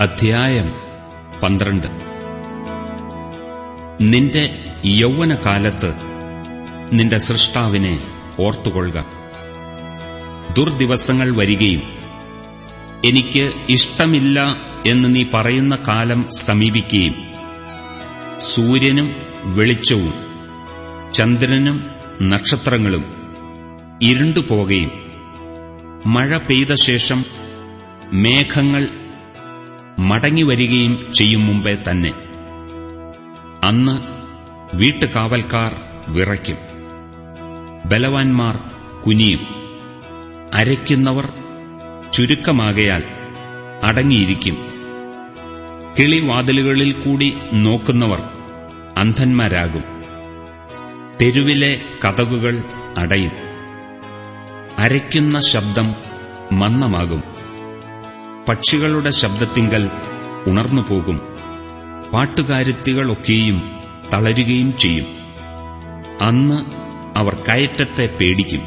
അധ്യായം പന്ത്രണ്ട്. നിന്റെ യൗവനകാലത്ത് നിന്റെ സൃഷ്ടാവിനെ ഓർത്തുകൊള്ളുക. ദുർദിവസങ്ങൾ വരികയും എനിക്ക് ഇഷ്ടമില്ല എന്ന് നീ പറയുന്ന കാലം സമീപിക്കുകയും സൂര്യനും വെളിച്ചവും ചന്ദ്രനും നക്ഷത്രങ്ങളും ഇരുണ്ടുപോകുകയും മഴ പെയ്ത ശേഷം മേഘങ്ങൾ മടങ്ങിവരികയും ചെയ്യും മുമ്പേ തന്നെ. അന്ന് വീട്ടുകാവൽക്കാർ വിറയ്ക്കും. ബലവാന്മാർ കുനിയും. അരയ്ക്കുന്നവർ ചുരുക്കമാകയാൽ അടങ്ങിയിരിക്കും. കിളിവാതിലുകളിൽ കൂടി നോക്കുന്നവർ അന്ധന്മാരാകും. തെരുവിലെ കതകുകൾ അടയും. അരയ്ക്കുന്ന ശബ്ദം മന്ദമാകും. പക്ഷികളുടെ ശബ്ദത്തിങ്കൽ ഉണർന്നുപോകും പാട്ടുകാരുത്തികളൊക്കെയും തളരുകയും ചെയ്യും. അന്ന് അവർ കയറ്റത്തെ പേടിക്കും.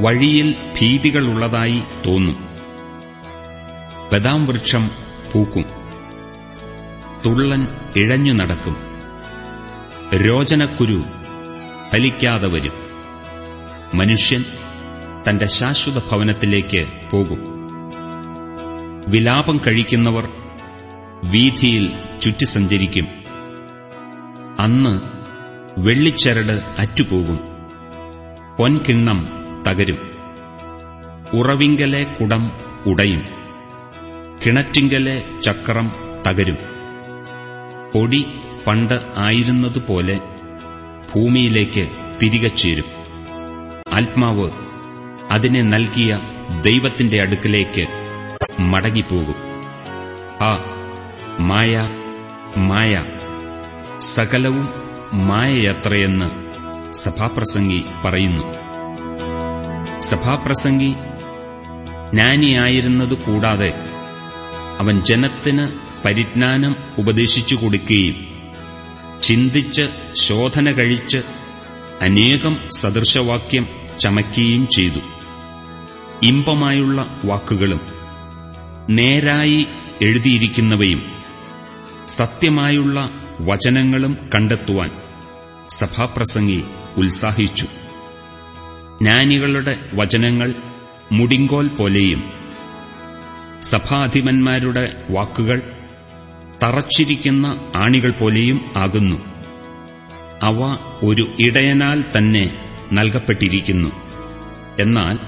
വഴിയിൽ ഭീതികളുള്ളതായി തോന്നും. ബദാം വൃക്ഷം പൂക്കും. തുള്ളൻ ഇഴഞ്ഞു നടക്കും. രോചനക്കുരു ഫലിക്കാതെ വരും. മനുഷ്യൻ തന്റെ ശാശ്വത ഭവനത്തിലേക്ക് പോകും. വിലാപം കഴിക്കുന്നവർ വീഥിയിൽ ചുറ്റി സഞ്ചരിക്കും അന്ന് വെള്ളിച്ചരട് അറ്റുപോകും. പൊൻകിണ്ണം തകരും. ഉറവിങ്കലെ കുടം ഉടയും. കിണറ്റിങ്കലെ ചക്രം തകരും. പൊടി പണ്ട് ആയിരുന്നതുപോലെ ഭൂമിയിലേക്ക് തിരികെ ചേരും. ആത്മാവ് അതിനെ നൽകിയ ദൈവത്തിന്റെ അടുക്കിലേക്ക് മടങ്ങിപ്പോകും. ആ മായ മായ സകലവും മായയത്രയെന്ന് സഭാപ്രസംഗി പറയുന്നു. സഭാപ്രസംഗി ജ്ഞാനിയായിരുന്നതു കൂടാതെ അവൻ ജനത്തിന് പരിജ്ഞാനം ഉപദേശിച്ചു കൊടുക്കുകയും ചിന്തിച്ച് ശോധന കഴിച്ച് അനേകം സദൃശവാക്യം ചമയ്ക്കുകയും ചെയ്തു. ഇമ്പമായുള്ള വാക്കുകളും നേരായി എഴുതിയിരിക്കുന്നവയും സത്യമായുള്ള വചനങ്ങളും കണ്ടെത്തുവാൻ സഭാപ്രസംഗി ഉത്സാഹിച്ചു. ജ്ഞാനികളുടെ വചനങ്ങൾ മുടിങ്കോൽ പോലെയും സഭാധിപന്മാരുടെ വാക്കുകൾ തറച്ചിരിക്കുന്ന ആണികൾ പോലെയും ആകുന്നു. അവ ഒരു ഇടയനാൽ തന്നെ നൽകപ്പെട്ടിരിക്കുന്നു. എന്നാൽ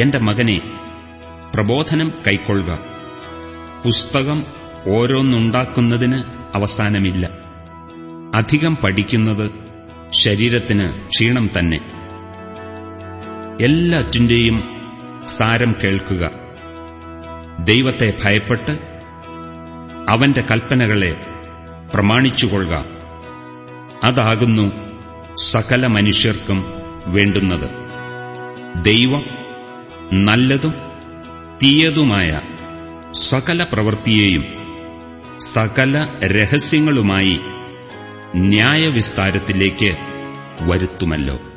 എന്റെ മകനെ പ്രബോധനം കൈക്കൊള്ളുക. പുസ്തകം ഓരോന്നുണ്ടാക്കുന്നതിന് അവസാനമില്ല. അധികം പഠിക്കുന്നത് ശരീരത്തിന് ക്ഷീണം തന്നെ. എല്ലാറ്റിന്റെയും സാരം കേൾക്കുക. ദൈവത്തെ ഭയപ്പെട്ട് അവന്റെ കൽപ്പനകളെ പ്രമാണിച്ചുകൊള്ളുക. അതാകുന്നു സകല മനുഷ്യർക്കും വേണ്ടുന്നത്. ദൈവം നല്ലതും തീയതുമായ സകല പ്രവൃത്തിയെയും സകല രഹസ്യങ്ങളുമായി ന്യായവിസ്താരത്തിലേക്ക് വരുത്തുമല്ലോ.